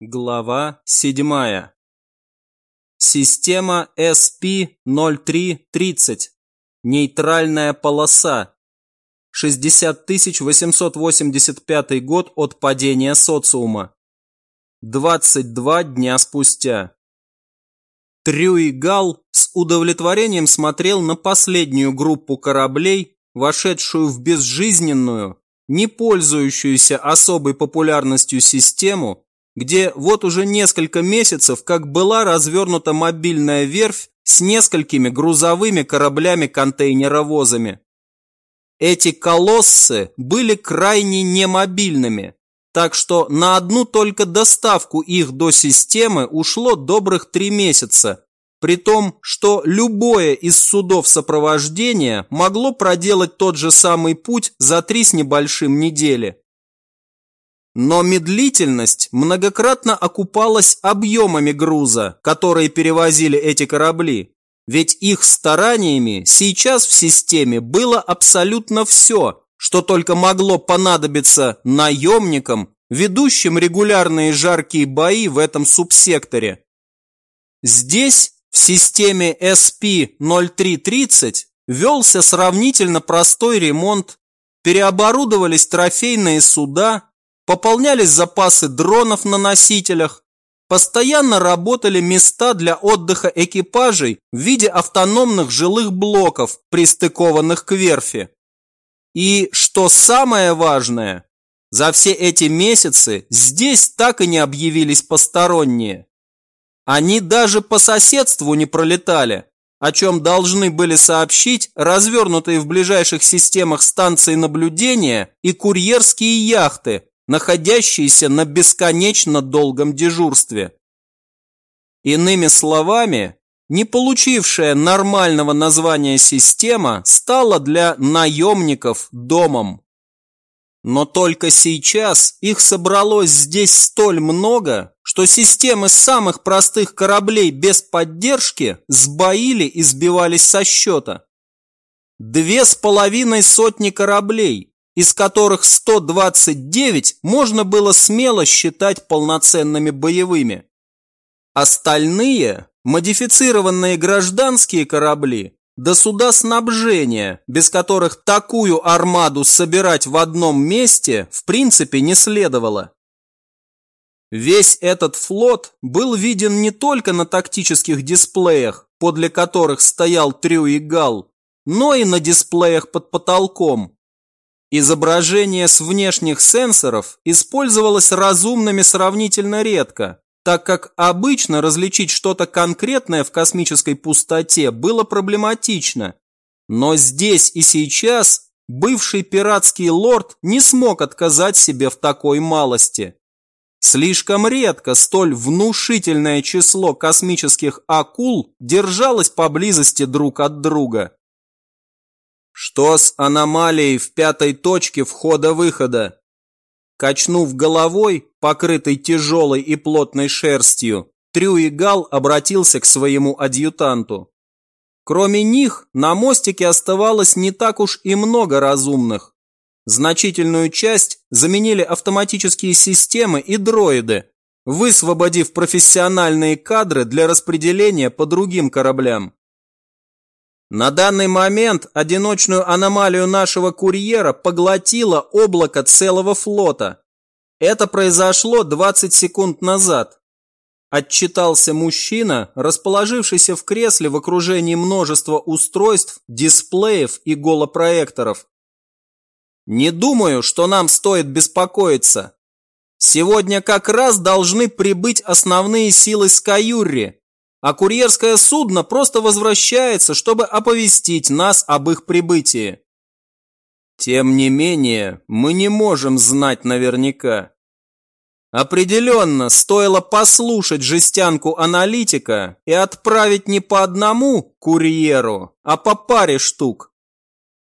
Глава 7. Система SP-0330. Нейтральная полоса. 60885 год от падения социума. 22 дня спустя. Трюигал с удовлетворением смотрел на последнюю группу кораблей, вошедшую в безжизненную, не пользующуюся особой популярностью систему, где вот уже несколько месяцев как была развернута мобильная верфь с несколькими грузовыми кораблями-контейнеровозами. Эти колоссы были крайне немобильными, так что на одну только доставку их до системы ушло добрых три месяца, при том, что любое из судов сопровождения могло проделать тот же самый путь за три с небольшим недели. Но медлительность многократно окупалась объемами груза, которые перевозили эти корабли. Ведь их стараниями сейчас в системе было абсолютно все, что только могло понадобиться наемникам, ведущим регулярные жаркие бои в этом субсекторе. Здесь, в системе SP-0330, велся сравнительно простой ремонт, переоборудовались трофейные суда, пополнялись запасы дронов на носителях, постоянно работали места для отдыха экипажей в виде автономных жилых блоков, пристыкованных к верфи. И, что самое важное, за все эти месяцы здесь так и не объявились посторонние. Они даже по соседству не пролетали, о чем должны были сообщить развернутые в ближайших системах станции наблюдения и курьерские яхты, находящиеся на бесконечно долгом дежурстве. Иными словами, не получившая нормального названия система стала для наемников домом. Но только сейчас их собралось здесь столь много, что системы самых простых кораблей без поддержки сбоили и сбивались со счета. Две с половиной сотни кораблей, из которых 129 можно было смело считать полноценными боевыми. Остальные – модифицированные гражданские корабли, до суда снабжения, без которых такую армаду собирать в одном месте в принципе не следовало. Весь этот флот был виден не только на тактических дисплеях, подле которых стоял Трю и Гал, но и на дисплеях под потолком, Изображение с внешних сенсоров использовалось разумными сравнительно редко, так как обычно различить что-то конкретное в космической пустоте было проблематично. Но здесь и сейчас бывший пиратский лорд не смог отказать себе в такой малости. Слишком редко столь внушительное число космических акул держалось поблизости друг от друга. Что с аномалией в пятой точке входа-выхода? Качнув головой, покрытой тяжелой и плотной шерстью, Трюигал обратился к своему адъютанту. Кроме них, на мостике оставалось не так уж и много разумных. Значительную часть заменили автоматические системы и дроиды, высвободив профессиональные кадры для распределения по другим кораблям. На данный момент одиночную аномалию нашего курьера поглотило облако целого флота. Это произошло 20 секунд назад. Отчитался мужчина, расположившийся в кресле в окружении множества устройств, дисплеев и голопроекторов. Не думаю, что нам стоит беспокоиться. Сегодня как раз должны прибыть основные силы Скаюрри, а курьерское судно просто возвращается, чтобы оповестить нас об их прибытии. Тем не менее, мы не можем знать наверняка. Определенно, стоило послушать жестянку аналитика и отправить не по одному курьеру, а по паре штук.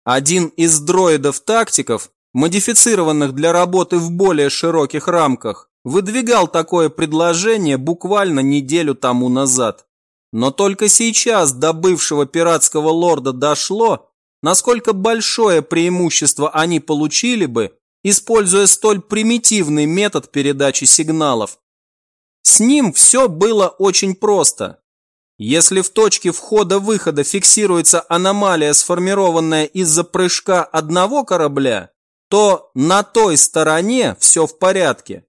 Один из дроидов-тактиков, модифицированных для работы в более широких рамках, выдвигал такое предложение буквально неделю тому назад. Но только сейчас до бывшего пиратского лорда дошло, насколько большое преимущество они получили бы, используя столь примитивный метод передачи сигналов. С ним все было очень просто. Если в точке входа-выхода фиксируется аномалия, сформированная из-за прыжка одного корабля, то на той стороне все в порядке.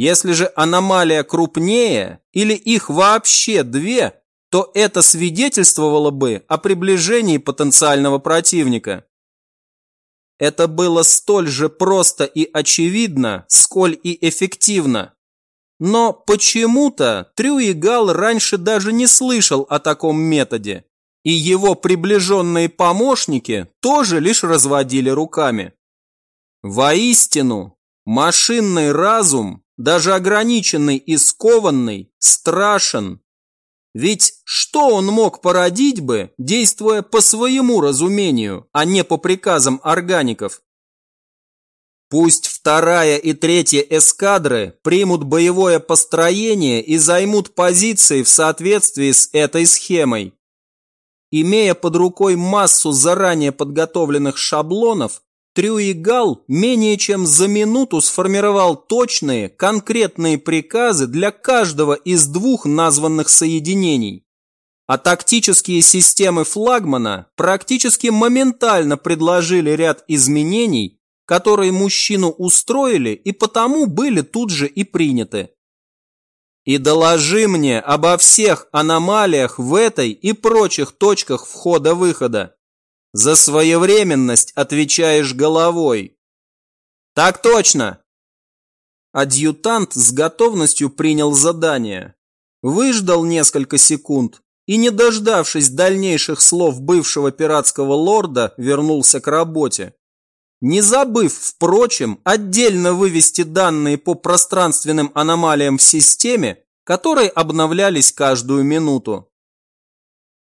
Если же аномалия крупнее или их вообще две, то это свидетельствовало бы о приближении потенциального противника. Это было столь же просто и очевидно, сколь и эффективно. Но почему-то Трюигал раньше даже не слышал о таком методе, и его приближенные помощники тоже лишь разводили руками. Воистину, машинный разум, даже ограниченный и скованный, страшен. Ведь что он мог породить бы, действуя по своему разумению, а не по приказам органиков? Пусть вторая и третья эскадры примут боевое построение и займут позиции в соответствии с этой схемой. Имея под рукой массу заранее подготовленных шаблонов, Трюигал менее чем за минуту сформировал точные, конкретные приказы для каждого из двух названных соединений. А тактические системы флагмана практически моментально предложили ряд изменений, которые мужчину устроили и потому были тут же и приняты. И доложи мне обо всех аномалиях в этой и прочих точках входа-выхода. За своевременность отвечаешь головой. Так точно. Адъютант с готовностью принял задание. Выждал несколько секунд и, не дождавшись дальнейших слов бывшего пиратского лорда, вернулся к работе. Не забыв, впрочем, отдельно вывести данные по пространственным аномалиям в системе, которые обновлялись каждую минуту.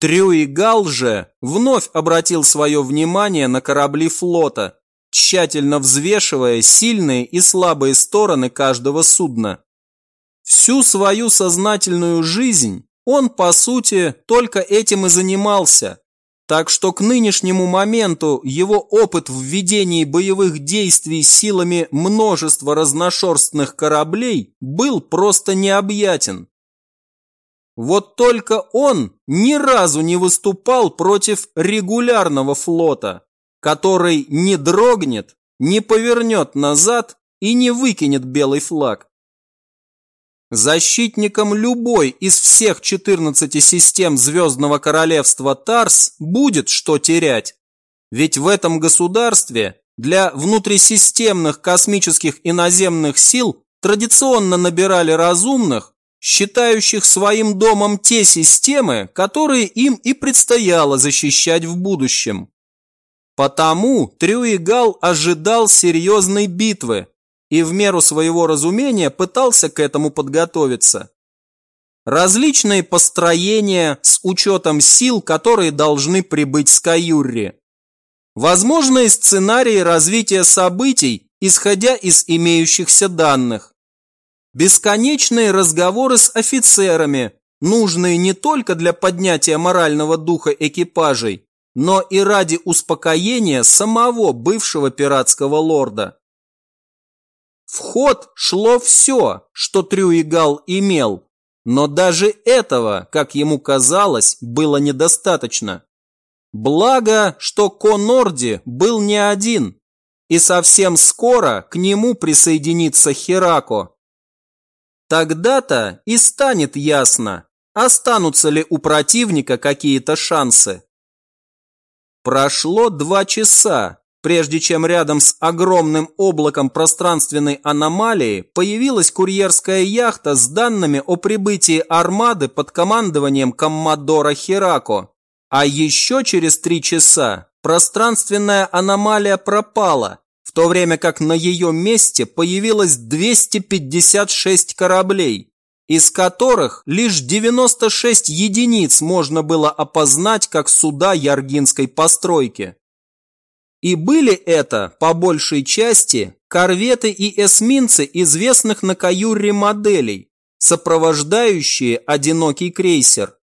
Трюигал же вновь обратил свое внимание на корабли флота, тщательно взвешивая сильные и слабые стороны каждого судна. Всю свою сознательную жизнь он, по сути, только этим и занимался, так что к нынешнему моменту его опыт в ведении боевых действий силами множества разношерстных кораблей был просто необъятен. Вот только он ни разу не выступал против регулярного флота, который не дрогнет, не повернет назад и не выкинет белый флаг. Защитником любой из всех 14 систем Звездного Королевства Тарс будет что терять. Ведь в этом государстве для внутрисистемных космических и наземных сил традиционно набирали разумных, считающих своим домом те системы, которые им и предстояло защищать в будущем. Потому Трюигал ожидал серьезной битвы и в меру своего разумения пытался к этому подготовиться. Различные построения с учетом сил, которые должны прибыть с Каюрри. Возможные сценарии развития событий, исходя из имеющихся данных. Бесконечные разговоры с офицерами, нужные не только для поднятия морального духа экипажей, но и ради успокоения самого бывшего пиратского лорда. В ход шло все, что Трюигал имел, но даже этого, как ему казалось, было недостаточно. Благо, что Конорди был не один, и совсем скоро к нему присоединится Херако, Тогда-то и станет ясно, останутся ли у противника какие-то шансы. Прошло два часа, прежде чем рядом с огромным облаком пространственной аномалии появилась курьерская яхта с данными о прибытии армады под командованием коммодора Хирако. А еще через три часа пространственная аномалия пропала, то время как на ее месте появилось 256 кораблей, из которых лишь 96 единиц можно было опознать как суда яргинской постройки. И были это, по большей части, корветы и эсминцы известных на Каюре моделей, сопровождающие одинокий крейсер.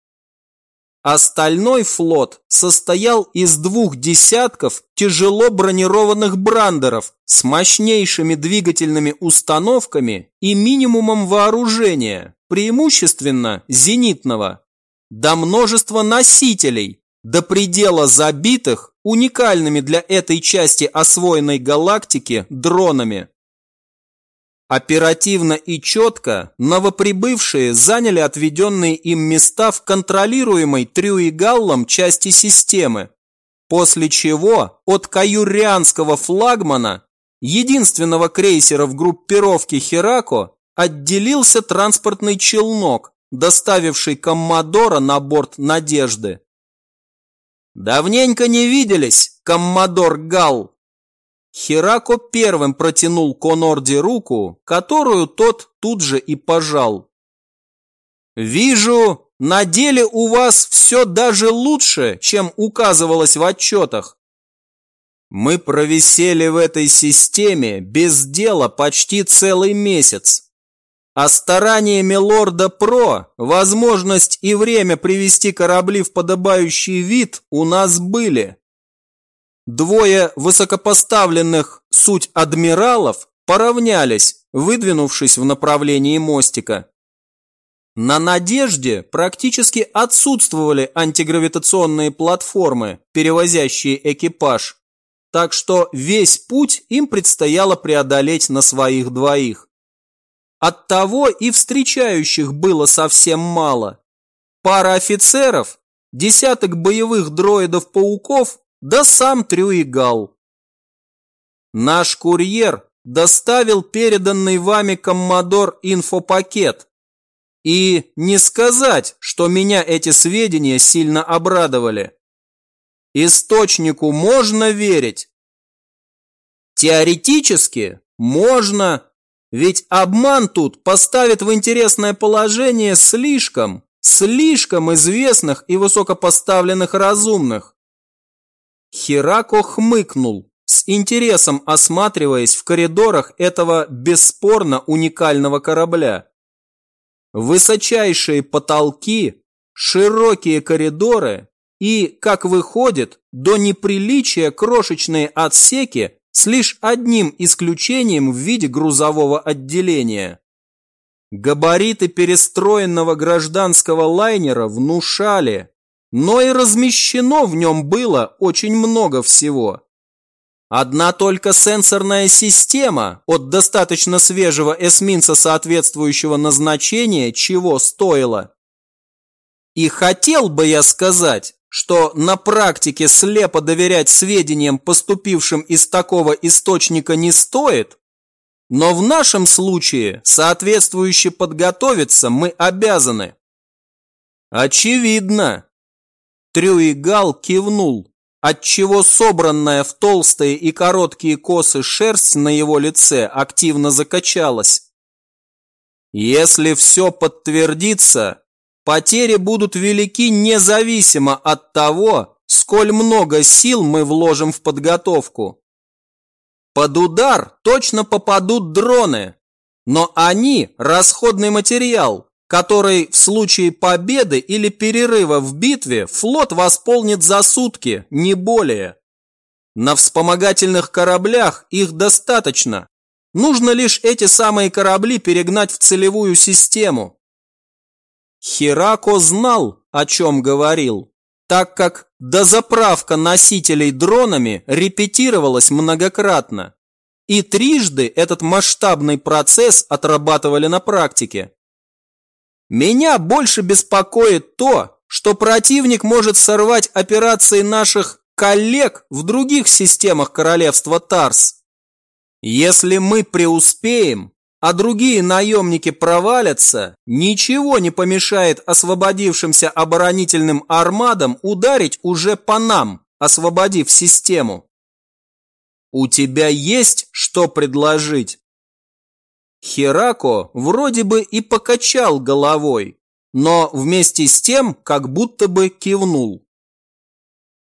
Остальной флот состоял из двух десятков тяжело бронированных брандеров с мощнейшими двигательными установками и минимумом вооружения, преимущественно зенитного, до множества носителей, до предела забитых уникальными для этой части освоенной галактики дронами. Оперативно и четко новоприбывшие заняли отведенные им места в контролируемой Трюигаллом части системы, после чего от каюрианского флагмана, единственного крейсера в группировке Херако, отделился транспортный челнок, доставивший Коммодора на борт «Надежды». «Давненько не виделись, Коммодор Гал!» Херако первым протянул Конорди руку, которую тот тут же и пожал. «Вижу, на деле у вас все даже лучше, чем указывалось в отчетах. Мы провисели в этой системе без дела почти целый месяц. А стараниями лорда Про возможность и время привести корабли в подобающий вид у нас были. Двое высокопоставленных суть адмиралов поравнялись, выдвинувшись в направлении мостика. На «Надежде» практически отсутствовали антигравитационные платформы, перевозящие экипаж, так что весь путь им предстояло преодолеть на своих двоих. Оттого и встречающих было совсем мало. Пара офицеров, десяток боевых дроидов-пауков да сам Трюигал. Наш курьер доставил переданный вами коммодор инфопакет. И не сказать, что меня эти сведения сильно обрадовали. Источнику можно верить? Теоретически можно, ведь обман тут поставит в интересное положение слишком, слишком известных и высокопоставленных разумных. Хирако хмыкнул, с интересом осматриваясь в коридорах этого бесспорно уникального корабля. Высочайшие потолки, широкие коридоры и, как выходит, до неприличия крошечные отсеки с лишь одним исключением в виде грузового отделения. Габариты перестроенного гражданского лайнера внушали, но и размещено в нем было очень много всего. Одна только сенсорная система от достаточно свежего эсминца соответствующего назначения чего стоила. И хотел бы я сказать, что на практике слепо доверять сведениям, поступившим из такого источника, не стоит, но в нашем случае соответствующе подготовиться мы обязаны. Очевидно, Трюигал кивнул, отчего собранная в толстые и короткие косы шерсть на его лице активно закачалась. Если все подтвердится, потери будут велики независимо от того, сколь много сил мы вложим в подготовку. Под удар точно попадут дроны, но они – расходный материал, который в случае победы или перерыва в битве флот восполнит за сутки, не более. На вспомогательных кораблях их достаточно. Нужно лишь эти самые корабли перегнать в целевую систему. Хирако знал, о чем говорил, так как дозаправка носителей дронами репетировалась многократно. И трижды этот масштабный процесс отрабатывали на практике. Меня больше беспокоит то, что противник может сорвать операции наших коллег в других системах королевства Тарс. Если мы преуспеем, а другие наемники провалятся, ничего не помешает освободившимся оборонительным армадам ударить уже по нам, освободив систему. У тебя есть что предложить? Херако вроде бы и покачал головой, но вместе с тем как будто бы кивнул.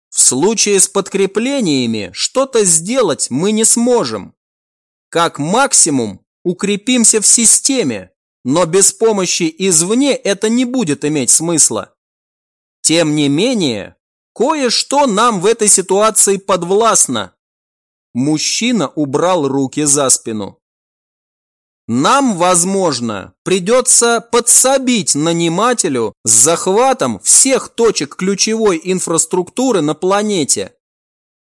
В случае с подкреплениями что-то сделать мы не сможем. Как максимум укрепимся в системе, но без помощи извне это не будет иметь смысла. Тем не менее, кое-что нам в этой ситуации подвластно. Мужчина убрал руки за спину. Нам, возможно, придется подсобить нанимателю с захватом всех точек ключевой инфраструктуры на планете.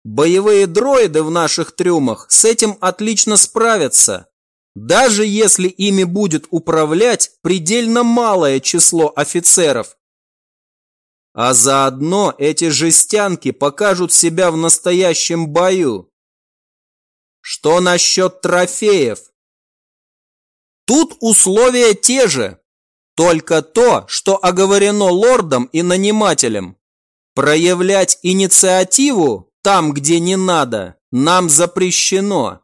Боевые дроиды в наших трюмах с этим отлично справятся, даже если ими будет управлять предельно малое число офицеров. А заодно эти жестянки покажут себя в настоящем бою. Что насчет трофеев? Тут условия те же, только то, что оговорено лордом и нанимателем. Проявлять инициативу там, где не надо, нам запрещено.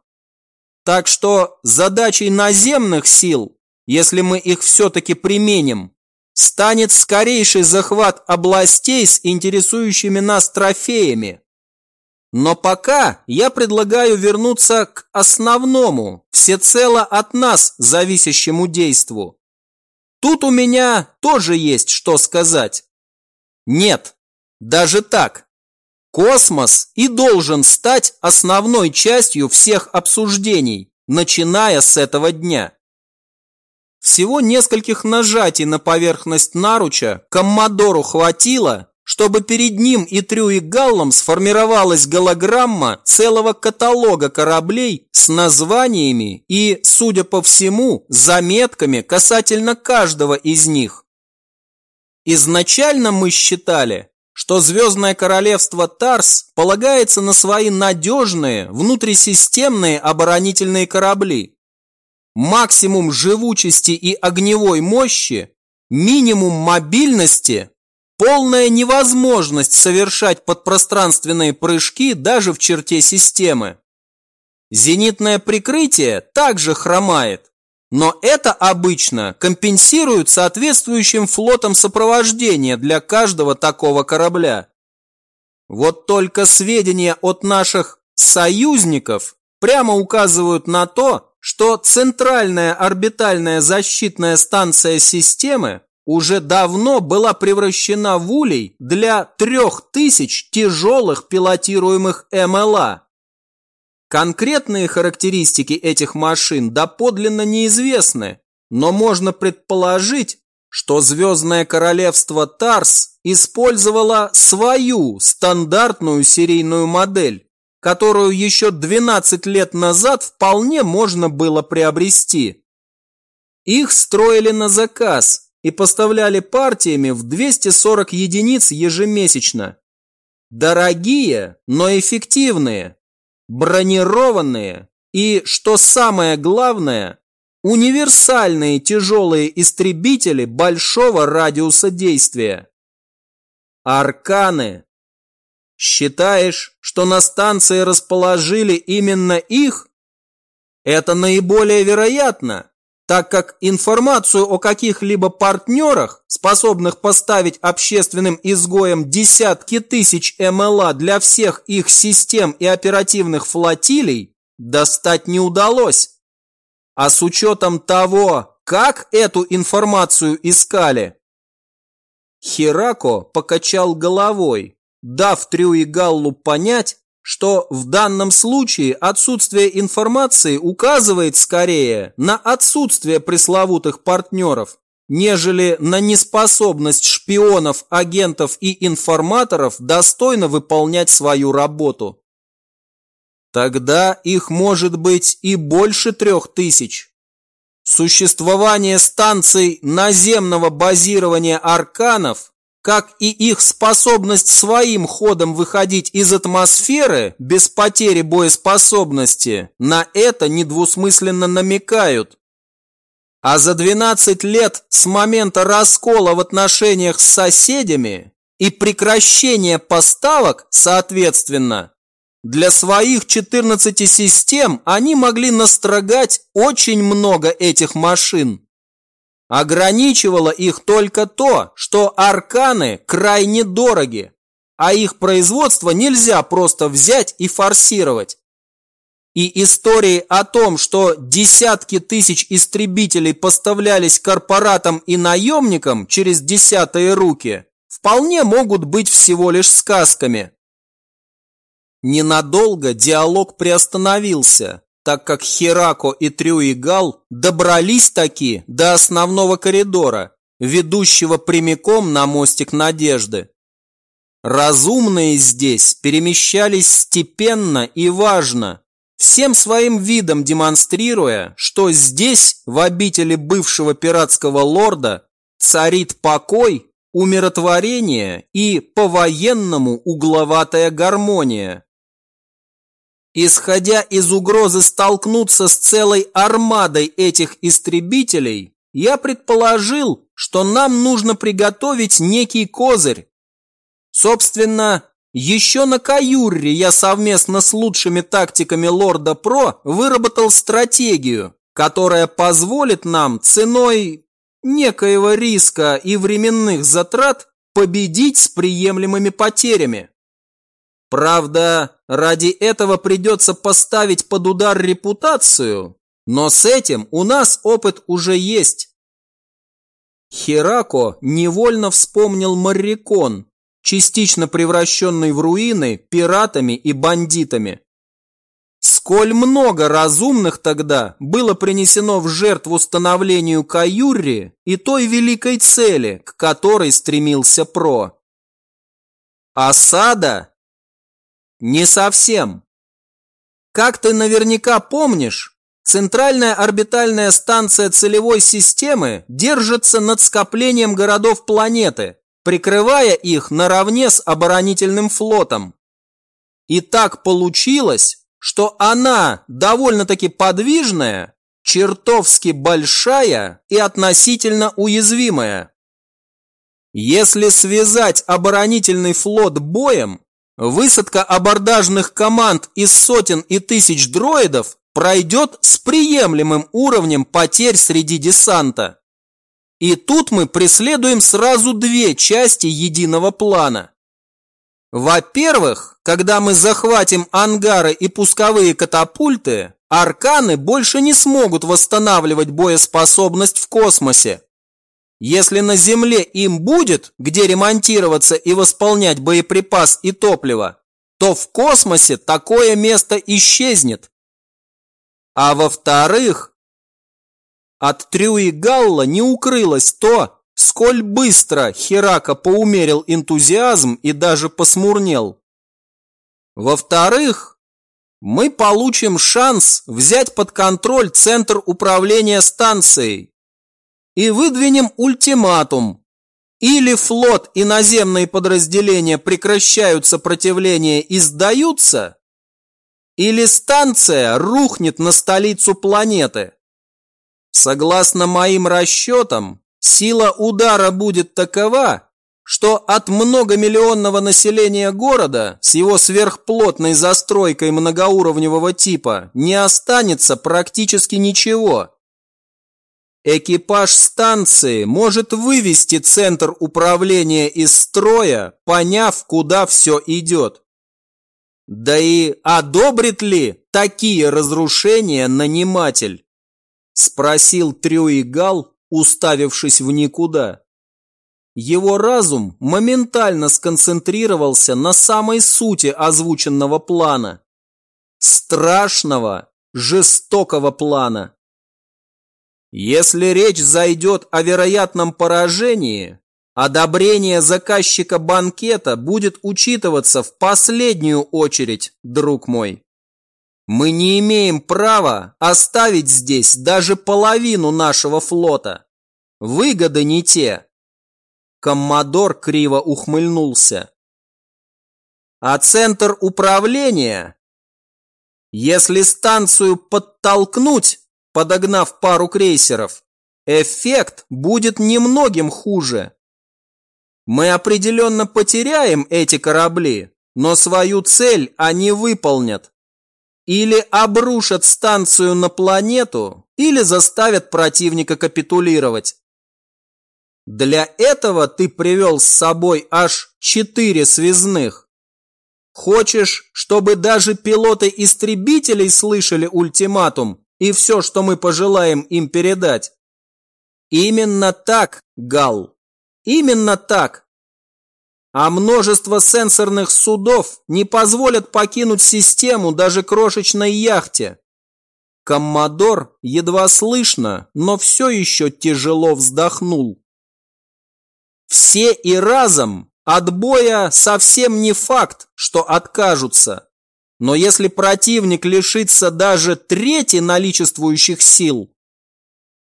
Так что задачей наземных сил, если мы их все-таки применим, станет скорейший захват областей с интересующими нас трофеями. Но пока я предлагаю вернуться к основному, всецело от нас зависящему действу. Тут у меня тоже есть что сказать. Нет, даже так. Космос и должен стать основной частью всех обсуждений, начиная с этого дня. Всего нескольких нажатий на поверхность наруча Коммодору хватило, чтобы перед ним и Трю и Галлом сформировалась голограмма целого каталога кораблей с названиями и, судя по всему, заметками касательно каждого из них. Изначально мы считали, что Звездное Королевство Тарс полагается на свои надежные внутрисистемные оборонительные корабли. Максимум живучести и огневой мощи, минимум мобильности Полная невозможность совершать подпространственные прыжки даже в черте системы. Зенитное прикрытие также хромает, но это обычно компенсируют соответствующим флотом сопровождения для каждого такого корабля. Вот только сведения от наших союзников прямо указывают на то, что центральная орбитальная защитная станция системы уже давно была превращена в улей для трех тысяч тяжелых пилотируемых МЛА. Конкретные характеристики этих машин доподлинно неизвестны, но можно предположить, что Звездное Королевство Тарс использовало свою стандартную серийную модель, которую еще 12 лет назад вполне можно было приобрести. Их строили на заказ – и поставляли партиями в 240 единиц ежемесячно. Дорогие, но эффективные, бронированные и, что самое главное, универсальные тяжелые истребители большого радиуса действия. Арканы. Считаешь, что на станции расположили именно их? Это наиболее вероятно, так как информацию о каких-либо партнерах, способных поставить общественным изгоям десятки тысяч МЛА для всех их систем и оперативных флотилий, достать не удалось. А с учетом того, как эту информацию искали, Херако покачал головой, дав Трю и Галлу понять, что в данном случае отсутствие информации указывает скорее на отсутствие пресловутых партнеров, нежели на неспособность шпионов, агентов и информаторов достойно выполнять свою работу. Тогда их может быть и больше трех тысяч. Существование станций наземного базирования арканов как и их способность своим ходом выходить из атмосферы без потери боеспособности, на это недвусмысленно намекают. А за 12 лет с момента раскола в отношениях с соседями и прекращения поставок, соответственно, для своих 14 систем они могли настрогать очень много этих машин. Ограничивало их только то, что арканы крайне дороги, а их производство нельзя просто взять и форсировать. И истории о том, что десятки тысяч истребителей поставлялись корпоратам и наемникам через десятые руки, вполне могут быть всего лишь сказками. Ненадолго диалог приостановился, так как Херако и Трюигал добрались таки до основного коридора, ведущего прямиком на мостик Надежды. Разумные здесь перемещались степенно и важно, всем своим видом демонстрируя, что здесь, в обители бывшего пиратского лорда, царит покой, умиротворение и по-военному угловатая гармония. Исходя из угрозы столкнуться с целой армадой этих истребителей, я предположил, что нам нужно приготовить некий козырь. Собственно, еще на Каюрре я совместно с лучшими тактиками Лорда Про выработал стратегию, которая позволит нам ценой некоего риска и временных затрат победить с приемлемыми потерями. Правда, ради этого придется поставить под удар репутацию, но с этим у нас опыт уже есть. Херако невольно вспомнил Маррикон, частично превращенный в руины пиратами и бандитами. Сколь много разумных тогда было принесено в жертву становлению Каюрри и той великой цели, к которой стремился Про. Осада не совсем. Как ты наверняка помнишь, центральная орбитальная станция целевой системы держится над скоплением городов планеты, прикрывая их наравне с оборонительным флотом. И так получилось, что она довольно-таки подвижная, чертовски большая и относительно уязвимая. Если связать оборонительный флот боем, Высадка абордажных команд из сотен и тысяч дроидов пройдет с приемлемым уровнем потерь среди десанта. И тут мы преследуем сразу две части единого плана. Во-первых, когда мы захватим ангары и пусковые катапульты, арканы больше не смогут восстанавливать боеспособность в космосе. Если на Земле им будет, где ремонтироваться и восполнять боеприпас и топливо, то в космосе такое место исчезнет. А во-вторых, от Трюи Галла не укрылось то, сколь быстро Херака поумерил энтузиазм и даже посмурнел. Во-вторых, мы получим шанс взять под контроль центр управления станцией, и выдвинем ультиматум. Или флот и наземные подразделения прекращают сопротивление и сдаются, или станция рухнет на столицу планеты. Согласно моим расчетам, сила удара будет такова, что от многомиллионного населения города с его сверхплотной застройкой многоуровневого типа не останется практически ничего. Экипаж станции может вывести центр управления из строя, поняв, куда все идет. Да и одобрит ли такие разрушения наниматель? Спросил Трюигал, уставившись в никуда. Его разум моментально сконцентрировался на самой сути озвученного плана. Страшного, жестокого плана. Если речь зайдет о вероятном поражении, одобрение заказчика банкета будет учитываться в последнюю очередь, друг мой. Мы не имеем права оставить здесь даже половину нашего флота. Выгоды не те. Коммодор криво ухмыльнулся. А центр управления? Если станцию подтолкнуть, подогнав пару крейсеров, эффект будет немногим хуже. Мы определенно потеряем эти корабли, но свою цель они выполнят. Или обрушат станцию на планету, или заставят противника капитулировать. Для этого ты привел с собой аж четыре связных. Хочешь, чтобы даже пилоты истребителей слышали ультиматум и все, что мы пожелаем им передать. Именно так, Гал. Именно так. а множество сенсорных судов не позволят покинуть систему даже крошечной яхте. Коммодор едва слышно, но все еще тяжело вздохнул. Все и разом от боя совсем не факт, что откажутся. Но если противник лишится даже трети наличествующих сил,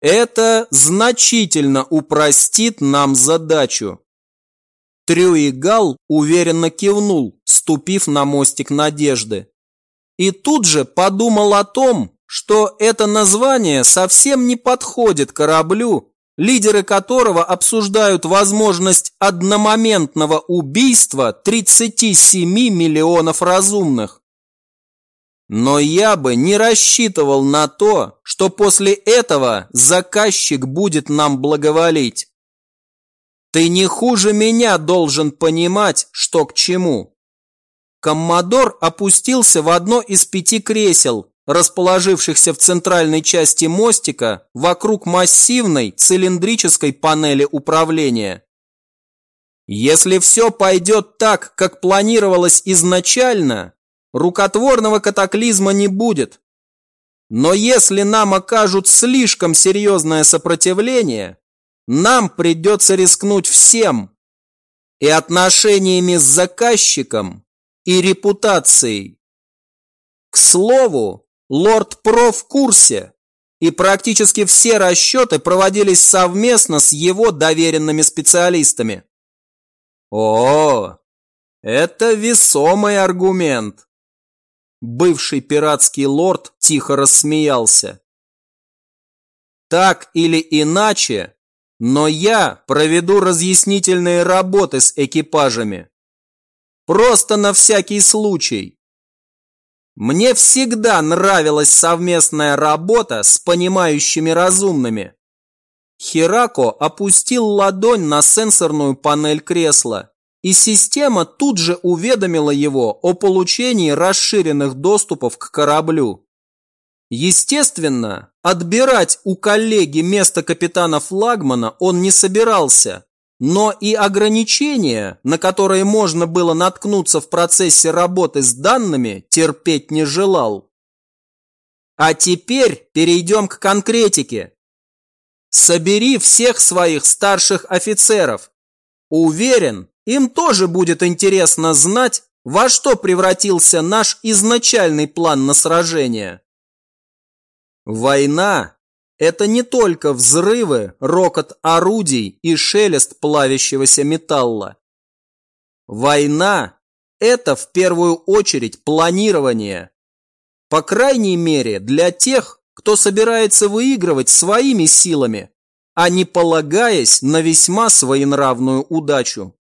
это значительно упростит нам задачу. Трюигал уверенно кивнул, ступив на мостик надежды. И тут же подумал о том, что это название совсем не подходит кораблю, лидеры которого обсуждают возможность одномоментного убийства 37 миллионов разумных. Но я бы не рассчитывал на то, что после этого заказчик будет нам благоволить. Ты не хуже меня должен понимать, что к чему. Коммодор опустился в одно из пяти кресел, расположившихся в центральной части мостика вокруг массивной цилиндрической панели управления. Если все пойдет так, как планировалось изначально, рукотворного катаклизма не будет. Но если нам окажут слишком серьезное сопротивление, нам придется рискнуть всем. И отношениями с заказчиком, и репутацией. К слову, лорд Про в курсе, и практически все расчеты проводились совместно с его доверенными специалистами. О, это весомый аргумент. Бывший пиратский лорд тихо рассмеялся. Так или иначе, но я проведу разъяснительные работы с экипажами. Просто на всякий случай. Мне всегда нравилась совместная работа с понимающими разумными. Хирако опустил ладонь на сенсорную панель кресла и система тут же уведомила его о получении расширенных доступов к кораблю. Естественно, отбирать у коллеги место капитана-флагмана он не собирался, но и ограничения, на которые можно было наткнуться в процессе работы с данными, терпеть не желал. А теперь перейдем к конкретике. Собери всех своих старших офицеров. Уверен, им тоже будет интересно знать, во что превратился наш изначальный план на сражение. Война – это не только взрывы, рокот орудий и шелест плавящегося металла. Война – это в первую очередь планирование. По крайней мере для тех, кто собирается выигрывать своими силами, а не полагаясь на весьма своенравную удачу.